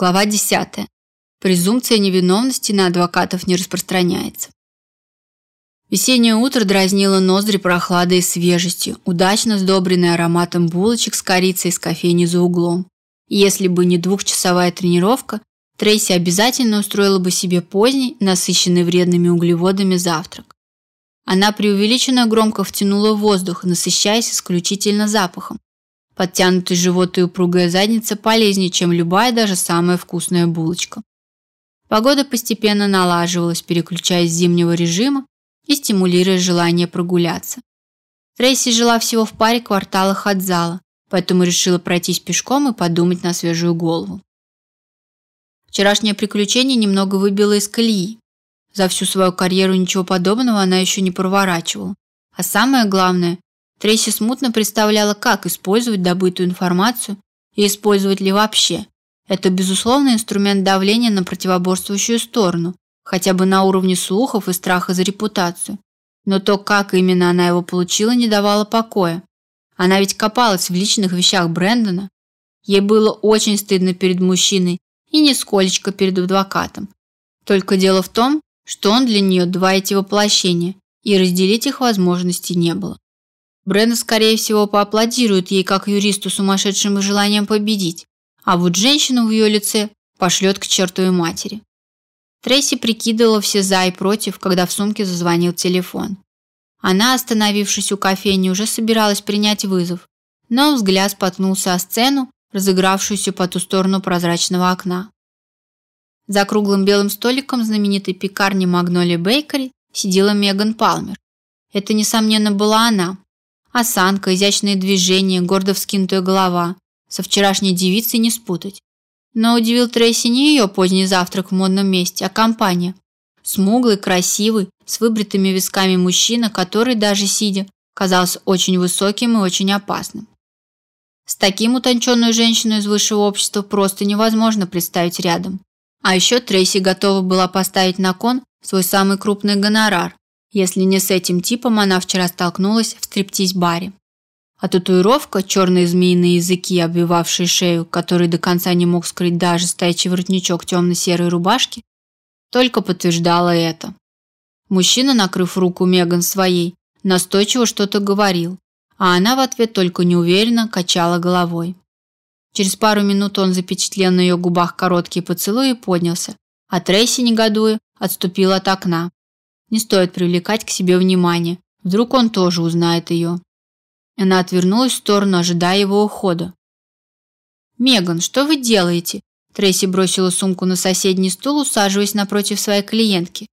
Глава 10. Презумпция невиновности на адвокатов не распространяется. Весеннее утро дразнило ноздри прохладой и свежестью, удачно сдобренное ароматом булочек с корицей из кофейни за углом. Если бы не двухчасовая тренировка, Трейси обязательно устроила бы себе поздний, насыщенный вредными углеводами завтрак. Она преувеличенно громко втянула воздух, насыщаясь исключительно запахом, Подтянутый живот и упругая задница полезнее, чем любая, даже самая вкусная булочка. Погода постепенно налаживалась, переключаясь с зимнего режима и стимулируя желание прогуляться. Трейси жила всего в паре кварталах от зала, поэтому решила пройтись пешком и подумать на свежую голову. Вчерашнее приключение немного выбило из колеи. За всю свою карьеру ничего подобного она еще не проворачивала. А самое главное, Трейси смутно представляла, как использовать добытую информацию и использовать ли вообще. Это, безусловно, инструмент давления на противоборствующую сторону, хотя бы на уровне слухов и страха за репутацию. Но то, как именно она его получила, не давало покоя. Она ведь копалась в личных вещах Брэндона. Ей было очень стыдно перед мужчиной и нисколечко перед адвокатом. Только дело в том, что он для нее два эти воплощения, и разделить их возможности не было. Бренда, скорее всего, поаплодирует ей как юристу сумасшедшим желанием победить, а вот женщину в ее лице пошлет к чертовой матери. Трейси прикидывала все за и против, когда в сумке зазвонил телефон. Она, остановившись у кофейни, уже собиралась принять вызов, но взгляд споткнулся о сцену, разыгравшуюся по ту сторону прозрачного окна. За круглым белым столиком знаменитой пекарни Магноли Бейкери сидела Меган Палмер. Это, несомненно, была она, Осанка, изящные движения, гордо вскинутая голова. Со вчерашней девицей не спутать. Но удивил Трейси не ее поздний завтрак в модном месте, а компания. Смуглый, красивый, с выбритыми висками мужчина, который, даже сидя, казался очень высоким и очень опасным. С таким утонченную женщину из высшего общества просто невозможно представить рядом. А еще Трейси готова была поставить на кон свой самый крупный гонорар, если не с этим типом она вчера столкнулась в стриптиз-баре. А татуировка, черные змеиные языки, обвивавшие шею, который до конца не мог скрыть даже стоячий воротничок темно-серой рубашки, только подтверждала это. Мужчина, накрыв руку Меган своей, настойчиво что-то говорил, а она в ответ только неуверенно качала головой. Через пару минут он запечатлел на ее губах короткий поцелуй и поднялся, а Трейси, негодуя, отступил от окна. Не стоит привлекать к себе внимание. Вдруг он тоже узнает ее. Она отвернулась в сторону, ожидая его ухода. «Меган, что вы делаете?» Трейси бросила сумку на соседний стул, усаживаясь напротив своей клиентки.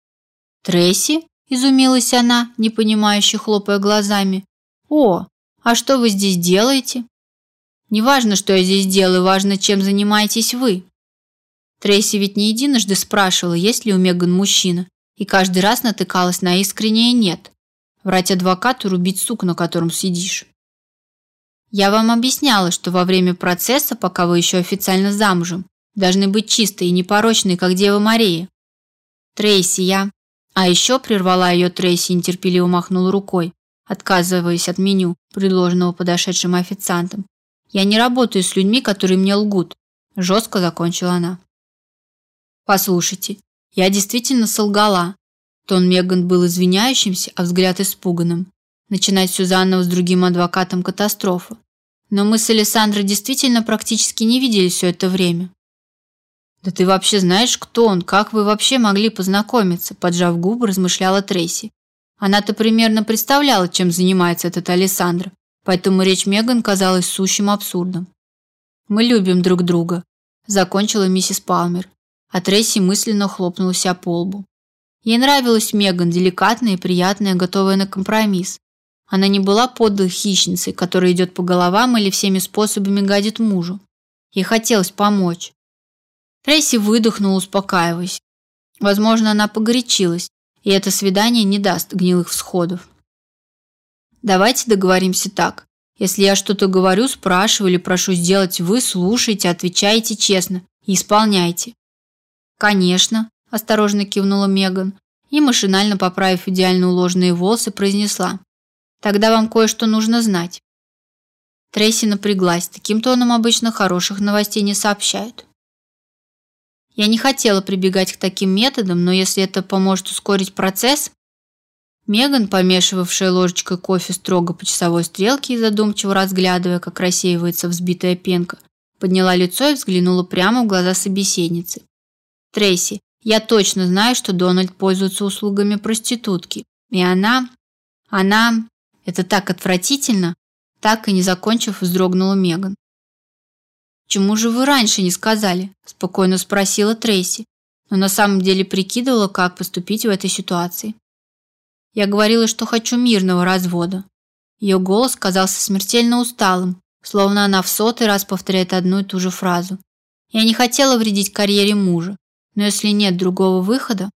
«Трейси?» – изумилась она, непонимающе хлопая глазами. «О, а что вы здесь делаете?» «Не что я здесь делаю, важно, чем занимаетесь вы». Трейси ведь не единожды спрашивала, есть ли у Меган мужчина, и каждый раз натыкалась на искреннее «нет». Врать адвокату, рубить сук, на котором сидишь. Я вам объясняла, что во время процесса, пока вы еще официально замужем, должны быть чистые и непорочные, как Дева Мария. Трейси, я... А еще прервала ее Трейси и нетерпеливо махнула рукой, отказываясь от меню, предложенного подошедшим официантом. Я не работаю с людьми, которые мне лгут. Жестко закончила она. Послушайте, я действительно солгала. Тон Меган был извиняющимся, а взгляд испуганным. Начинать заново с другим адвокатом катастрофа. Но мы с Александрой действительно практически не виделись все это время. Да ты вообще знаешь, кто он? Как вы вообще могли познакомиться? Поджав губы, размышляла Трейси. Она-то примерно представляла, чем занимается этот Александр, поэтому речь Меган казалась сущим абсурдом. Мы любим друг друга, закончила миссис Палмер а Трейси мысленно хлопнула себя по лбу. Ей нравилась Меган, деликатная и приятная, готовая на компромисс. Она не была подлой хищницей, которая идет по головам или всеми способами гадит мужу. Ей хотелось помочь. Трейси выдохнула, успокаиваясь. Возможно, она погорячилась, и это свидание не даст гнилых всходов. Давайте договоримся так. Если я что-то говорю, спрашиваю или прошу сделать, вы слушайте, отвечаете честно и исполняйте. «Конечно», – осторожно кивнула Меган и, машинально поправив идеально уложенные волосы, произнесла. «Тогда вам кое-что нужно знать». Трейси напряглась. Таким тоном обычно хороших новостей не сообщают. Я не хотела прибегать к таким методам, но если это поможет ускорить процесс... Меган, помешивавшая ложечкой кофе строго по часовой стрелке и задумчиво разглядывая, как рассеивается взбитая пенка, подняла лицо и взглянула прямо в глаза собеседницы. «Трейси, я точно знаю, что Дональд пользуется услугами проститутки. И она... Она... Это так отвратительно!» Так и не закончив, вздрогнула Меган. «Чему же вы раньше не сказали?» – спокойно спросила Трейси, но на самом деле прикидывала, как поступить в этой ситуации. Я говорила, что хочу мирного развода. Ее голос казался смертельно усталым, словно она в сотый раз повторяет одну и ту же фразу. Я не хотела вредить карьере мужа, но если нет другого выхода...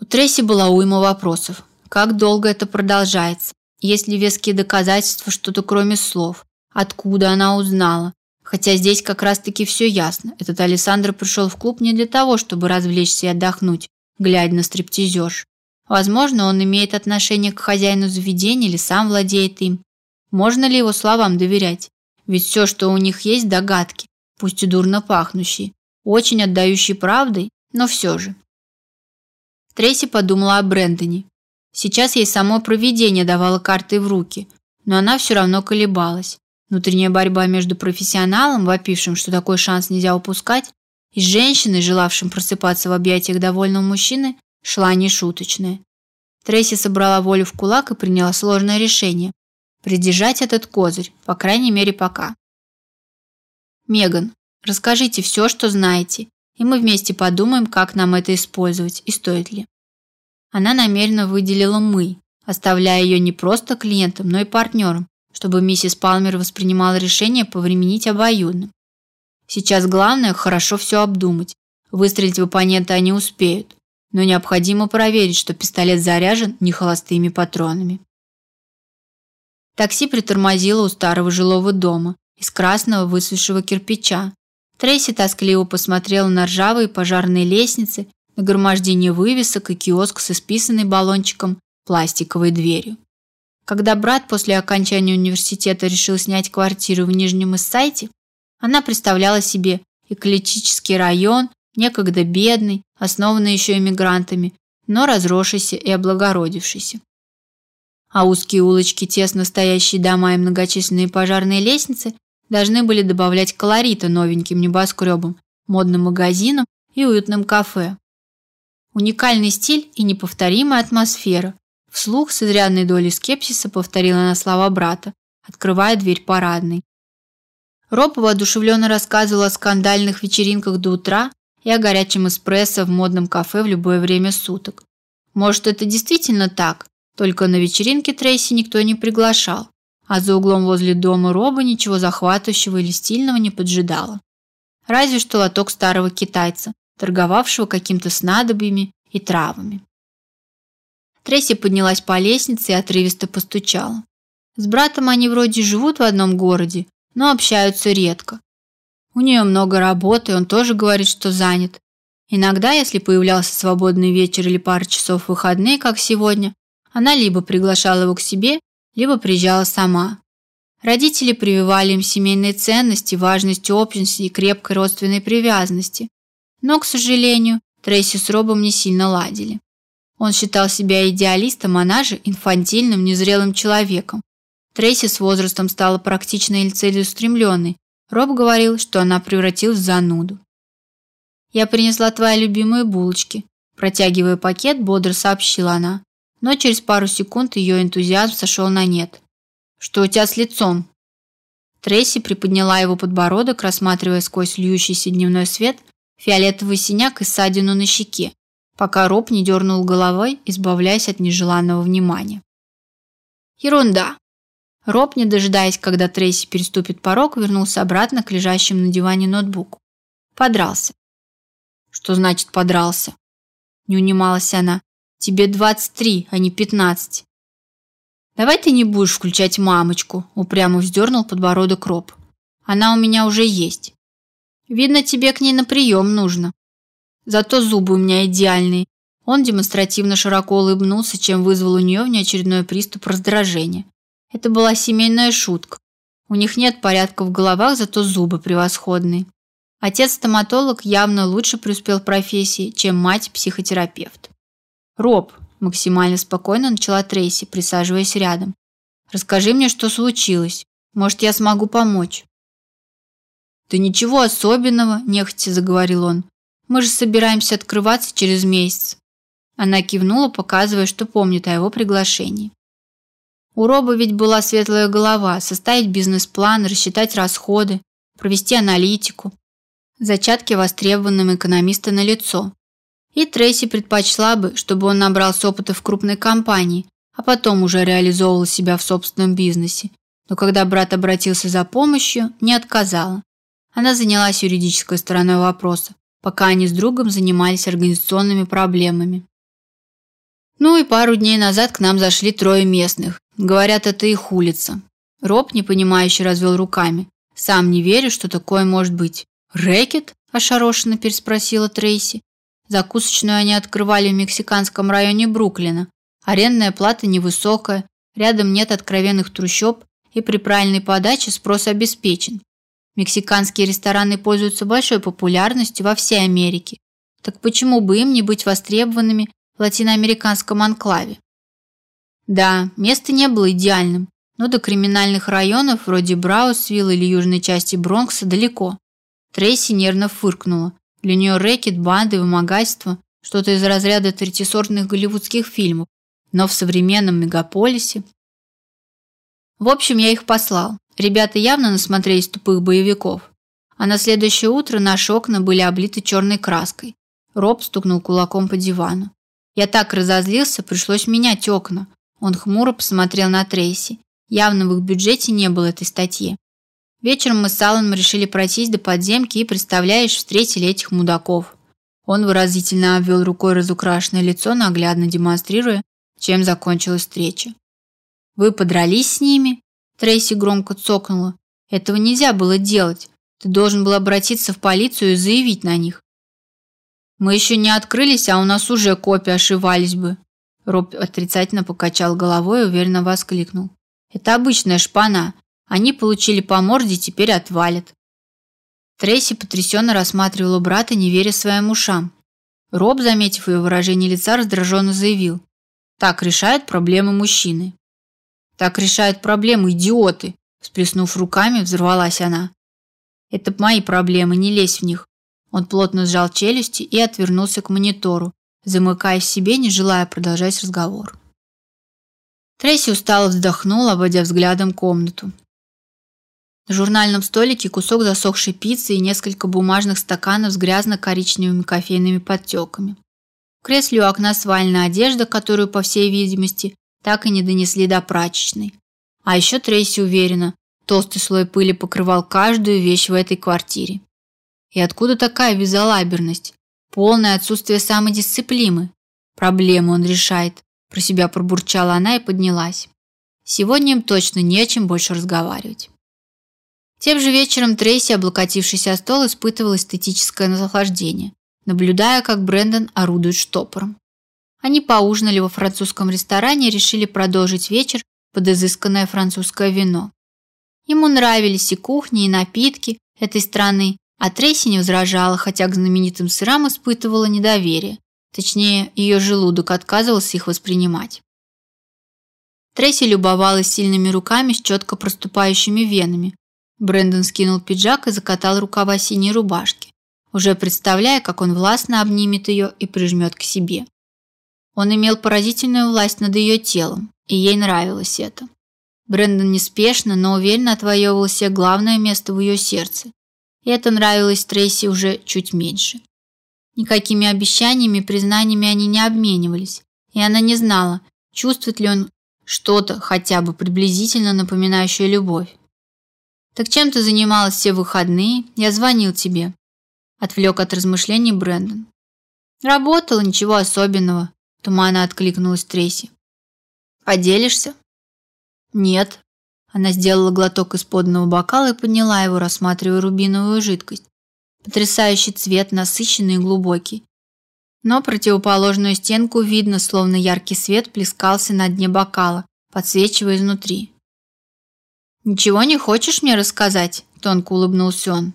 У Трейси была уйма вопросов. Как долго это продолжается? Есть ли веские доказательства что-то кроме слов? Откуда она узнала? Хотя здесь как раз-таки все ясно. Этот Александр пришел в клуб не для того, чтобы развлечься и отдохнуть, глядя на стриптизерш. Возможно, он имеет отношение к хозяину заведения или сам владеет им. Можно ли его словам доверять? Ведь все, что у них есть, догадки, пусть и дурно пахнущие, очень отдающие правдой, но все же. Трейси подумала о Брэндоне. Сейчас ей само провидение давало карты в руки, но она все равно колебалась. Внутренняя борьба между профессионалом, вопившим, что такой шанс нельзя упускать, и женщиной, желавшим просыпаться в объятиях довольного мужчины, шла нешуточная. Трейси собрала волю в кулак и приняла сложное решение – придержать этот козырь, по крайней мере пока. «Меган, расскажите все, что знаете, и мы вместе подумаем, как нам это использовать и стоит ли». Она намеренно выделила «мы», оставляя ее не просто клиентом, но и партнером, чтобы миссис Палмер воспринимала решение повременить обоюдно. Сейчас главное хорошо все обдумать. Выстрелить в оппонента они успеют, но необходимо проверить, что пистолет заряжен не холостыми патронами. Такси притормозило у старого жилого дома из красного высохшего кирпича. Трейси тоскливо посмотрела на ржавые пожарные лестницы, нагромождение вывесок и киоск с исписанной баллончиком пластиковой дверью. Когда брат после окончания университета решил снять квартиру в Нижнем Иссайте, она представляла себе эклектический район, некогда бедный, основанный еще эмигрантами, но разросшийся и облагородившийся. А узкие улочки, тесно стоящие дома и многочисленные пожарные лестницы должны были добавлять колорита новеньким небоскребам, модным магазинам и уютным кафе. Уникальный стиль и неповторимая атмосфера, Вслух с изрядной долей скепсиса повторила на слова брата, открывая дверь парадной. Роб воодушевленно рассказывал о скандальных вечеринках до утра и о горячем эспрессо в модном кафе в любое время суток. Может, это действительно так, только на вечеринке Трейси никто не приглашал, а за углом возле дома Роба ничего захватывающего или стильного не поджидало. Разве что лоток старого китайца, торговавшего каким-то снадобьями и травами. Трейси поднялась по лестнице и отрывисто постучала. С братом они вроде живут в одном городе, но общаются редко. У нее много работы, он тоже говорит, что занят. Иногда, если появлялся свободный вечер или пара часов выходные, как сегодня, она либо приглашала его к себе, либо приезжала сама. Родители прививали им семейные ценности, важность общности и крепкой родственной привязанности. Но, к сожалению, Трейси с Робом не сильно ладили. Он считал себя идеалистом, она же инфантильным, незрелым человеком. Трейси с возрастом стала практичной и целеустремленной. Роб говорил, что она превратилась в зануду. «Я принесла твои любимые булочки», протягивая пакет, бодро сообщила она. Но через пару секунд ее энтузиазм сошел на нет. «Что у тебя с лицом?» Трейси приподняла его подбородок, рассматривая сквозь льющийся дневной свет фиолетовый синяк и ссадину на щеке, пока Роб не дернул головой, избавляясь от нежеланного внимания. Ерунда. Роб, не дожидаясь, когда Трейси переступит порог, вернулся обратно к лежащему на диване ноутбуку. Подрался. Что значит подрался? Не унималась она. Тебе 23, а не 15. Давай ты не будешь включать мамочку, упрямо вздернул подбородок Роб. Она у меня уже есть. Видно, тебе к ней на прием нужно. Зато зубы у меня идеальные. Он демонстративно широко улыбнулся, чем вызвал у нее внеочередной приступ раздражения. Это была семейная шутка. У них нет порядка в головах, зато зубы превосходные. Отец-стоматолог явно лучше преуспел в профессии, чем мать-психотерапевт. «Роб», – максимально спокойно начала Трейси, присаживаясь рядом. «Расскажи мне, что случилось. Может, я смогу помочь?» «Да ничего особенного», – нехотя заговорил он. «Мы же собираемся открываться через месяц». Она кивнула, показывая, что помнит о его приглашении. У Роба ведь была светлая голова – составить бизнес-план, рассчитать расходы, провести аналитику. Зачатки востребованным экономиста на лицо. И Трейси предпочла бы, чтобы он набрался опыта в крупной компании, а потом уже реализовывал себя в собственном бизнесе. Но когда брат обратился за помощью, не отказала. Она занялась юридической стороной вопроса, пока они с другом занимались организационными проблемами. Ну и пару дней назад к нам зашли трое местных. Говорят, это их улица. Роб, непонимающе, развел руками. Сам не верю, что такое может быть. «Рэкет?» – ошарашенно переспросила Трейси. Закусочную они открывали в мексиканском районе Бруклина. Арендная плата невысокая, рядом нет откровенных трущоб, и при правильной подаче спрос обеспечен. Мексиканские рестораны пользуются большой популярностью во всей Америке. Так почему бы им не быть востребованными в латиноамериканском анклаве? Да, место не было идеальным, но до криминальных районов вроде Браусвилла или южной части Бронкса далеко. Трейси нервно фыркнула. Для нее рэкет, банды, вымогательство – что-то из разряда третьесортных голливудских фильмов, но в современном мегаполисе. В общем, я их послал. Ребята явно насмотрелись тупых боевиков. А на следующее утро наши окна были облиты черной краской. Роб стукнул кулаком по дивану. Я так разозлился, пришлось менять окна. Он хмуро посмотрел на Трейси. Явно в их бюджете не было этой статьи. Вечером мы с Алланом решили пройтись до подземки и, представляешь, встретили этих мудаков. Он выразительно обвел рукой разукрашенное лицо, наглядно демонстрируя, чем закончилась встреча. «Вы подрались с ними?» Трейси громко цокнула. «Этого нельзя было делать. Ты должен был обратиться в полицию и заявить на них». «Мы еще не открылись, а у нас уже копии ошивались бы». Роб отрицательно покачал головой и уверенно воскликнул. «Это обычная шпана. Они получили по морде, теперь отвалят. Трейси потрясенно рассматривала брата, не веря своим ушам. Роб, заметив ее выражение лица, раздраженно заявил. Так решают проблемы мужчины. Так решают проблемы идиоты, всплеснув руками, взорвалась она. Это мои проблемы, не лезь в них. Он плотно сжал челюсти и отвернулся к монитору, замыкаясь в себе, не желая продолжать разговор. Трейси устало вздохнула, обводя взглядом комнату. На журнальном столике кусок засохшей пиццы и несколько бумажных стаканов с грязно-коричневыми кофейными подтеками. В кресле у окна свальная одежда, которую, по всей видимости, так и не донесли до прачечной. А еще Трейси уверена, толстый слой пыли покрывал каждую вещь в этой квартире. И откуда такая безалаберность? Полное отсутствие самодисциплины. Проблему он решает. Про себя пробурчала она и поднялась. Сегодня им точно не о чем больше разговаривать. Тем же вечером Трейси, облокотившись о стол, испытывал эстетическое наслаждение, наблюдая, как Брэндон орудует штопором. Они поужинали во французском ресторане и решили продолжить вечер под изысканное французское вино. Ему нравились и кухни, и напитки этой страны, а Трейси не возражала, хотя к знаменитым сырам испытывала недоверие. Точнее, ее желудок отказывался их воспринимать. Трейси любовалась сильными руками с четко проступающими венами, Брэндон скинул пиджак и закатал рукава синей рубашки, уже представляя, как он властно обнимет ее и прижмет к себе. Он имел поразительную власть над ее телом, и ей нравилось это. Брэндон неспешно, но уверенно отвоевывал себе главное место в ее сердце. И это нравилось Трейси уже чуть меньше. Никакими обещаниями признаниями они не обменивались, и она не знала, чувствует ли он что-то хотя бы приблизительно напоминающее любовь. Так чем ты занималась все выходные? Я звонил тебе. Отвлек от размышлений Брэндон. Работала, ничего особенного. Туманно откликнулась Трейси. Поделишься? Нет. Она сделала глоток из подного бокала и подняла его, рассматривая рубиновую жидкость. Потрясающий цвет, насыщенный и глубокий. Но противоположную стенку видно, словно яркий свет плескался на дне бокала, подсвечивая изнутри. «Ничего не хочешь мне рассказать?» – тонко улыбнулся он.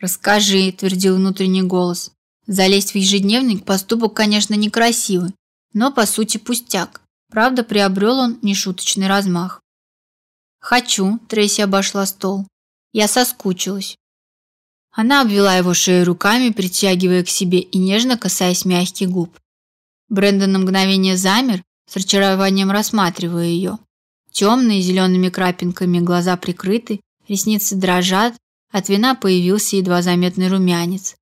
«Расскажи», – твердил внутренний голос. Залезть в ежедневник – поступок, конечно, некрасивый, но по сути пустяк. Правда, приобрел он нешуточный размах. «Хочу», – Трейси обошла стол. «Я соскучилась». Она обвела его шею руками, притягивая к себе и нежно касаясь мягких губ. Брэндон на мгновение замер, с разочарованием рассматривая ее. Темные зелеными крапинками глаза прикрыты, ресницы дрожат, от вина появился едва заметный румянец.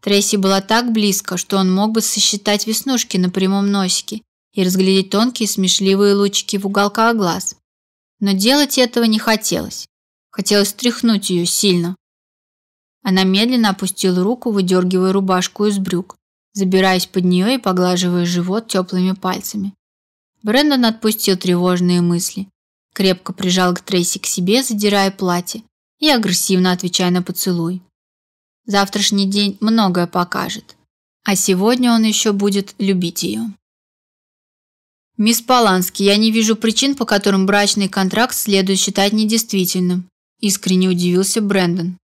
Трейси была так близко, что он мог бы сосчитать веснушки на прямом носике и разглядеть тонкие смешливые лучики в уголках глаз. Но делать этого не хотелось. Хотелось стряхнуть ее сильно. Она медленно опустила руку, выдергивая рубашку из брюк, забираясь под нее и поглаживая живот теплыми пальцами. Брэндон отпустил тревожные мысли, крепко прижал к Трейси к себе, задирая платье, и агрессивно отвечая на поцелуй. Завтрашний день многое покажет, а сегодня он еще будет любить ее. Мисс Полански, я не вижу причин, по которым брачный контракт следует считать недействительным, искренне удивился Брэндон.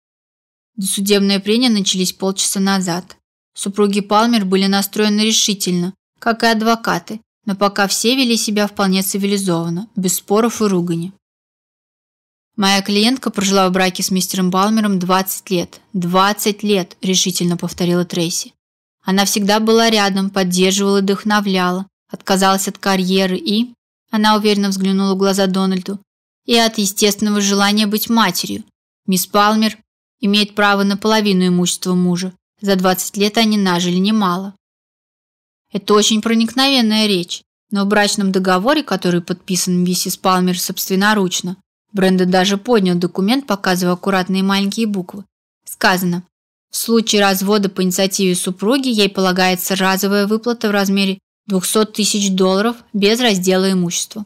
Досудебные прения начались полчаса назад. Супруги Палмер были настроены решительно, как и адвокаты, но пока все вели себя вполне цивилизованно, без споров и ругани. Моя клиентка прожила в браке с мистером Балмером 20 лет. 20 лет, решительно повторила Трейси. Она всегда была рядом, поддерживала и вдохновляла, отказалась от карьеры и она уверенно взглянула в глаза Дональду и от естественного желания быть матерью. Мисс Палмер имеет право на половину имущества мужа. За 20 лет они нажили немало. Это очень проникновенная речь, но в брачном договоре, который подписан миссис Палмер собственноручно, Брэндон даже поднял документ, показывая аккуратные маленькие буквы. Сказано: в случае развода по инициативе супруги ей полагается разовая выплата в размере 200 тысяч долларов без раздела имущества.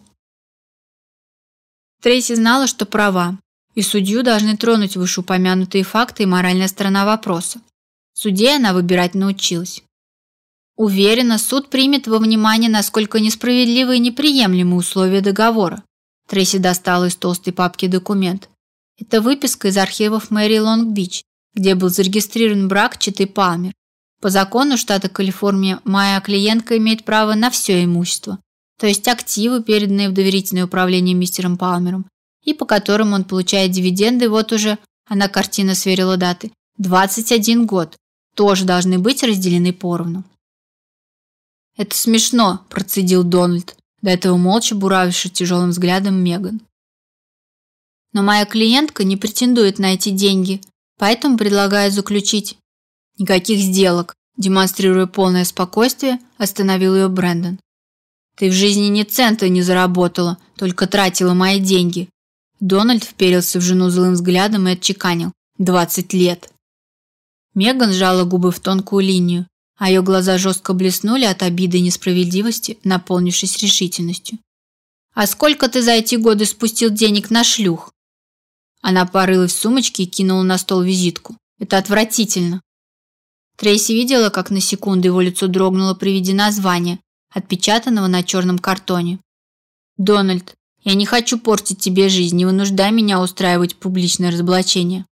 Трейси знала, что права, и судью должны тронуть вышеупомянутые факты и моральная сторона вопроса. Судей она выбирать научилась. Уверена, суд примет во внимание, насколько несправедливы и неприемлемы условия договора. Трейси достала из толстой папки документ. Это выписка из архивов Мэри Лонг-Бич, где был зарегистрирован брак Читы Палмер. По закону штата Калифорния моя клиентка имеет право на все имущество, то есть активы, переданные в доверительное управление мистером Палмером, и по которым он получает дивиденды вот уже, она картина сверила даты, 21 год, тоже должны быть разделены поровну. «Это смешно», – процедил Дональд до этого молча буравивший тяжелым взглядом Меган. Но моя клиентка не претендует на эти деньги, поэтому предлагаю заключить никаких сделок, демонстрируя полное спокойствие, остановил ее Брэндон. Ты в жизни ни цента не заработала, только тратила мои деньги. Дональд вперился в жену злым взглядом и отчеканил: «Двадцать лет". Меган сжала губы в тонкую линию, а ее глаза жестко блеснули от обиды и несправедливости, наполнившись решительностью. «А сколько ты за эти годы спустил денег на шлюх?» Она порылась в сумочке и кинула на стол визитку. «Это отвратительно». Трейси видела, как на секунду его лицо дрогнуло при виде названия, отпечатанного на черном картоне. «Дональд, я не хочу портить тебе жизнь, не вынуждай меня устраивать публичное разоблачение».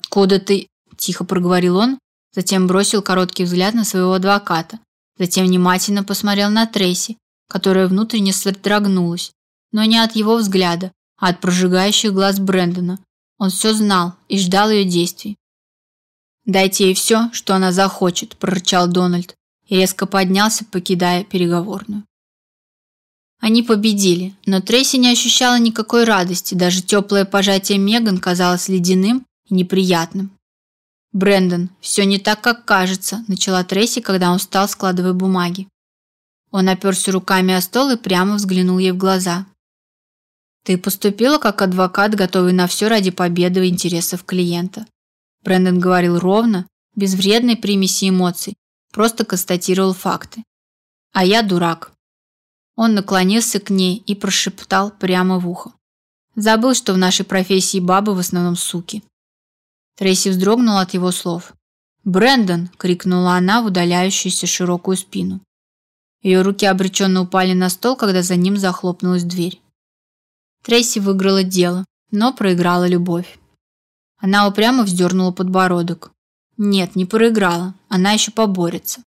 «Откуда ты?» – тихо проговорил он, затем бросил короткий взгляд на своего адвоката, затем внимательно посмотрел на Трейси, которая внутренне содрогнулась, но не от его взгляда, а от прожигающих глаз Брэндона. Он все знал и ждал ее действий. «Дайте ей все, что она захочет», – прорычал Дональд и резко поднялся, покидая переговорную. Они победили, но Трейси не ощущала никакой радости, даже теплое пожатие Меган казалось ледяным и неприятным. Брэндон, все не так, как кажется, начала Трейси, когда он встал, складывая бумаги. Он оперся руками о стол и прямо взглянул ей в глаза. Ты поступила как адвокат, готовый на все ради победы в интересах клиента. Брэндон говорил ровно, без вредной примеси эмоций, просто констатировал факты. А я дурак. Он наклонился к ней и прошептал прямо в ухо. Забыл, что в нашей профессии бабы в основном суки. Трейси вздрогнула от его слов. «Брэндон!» – крикнула она в удаляющуюся широкую спину. Ее руки обреченно упали на стол, когда за ним захлопнулась дверь. Трейси выиграла дело, но проиграла любовь. Она упрямо вздернула подбородок. Нет, не проиграла. Она еще поборется.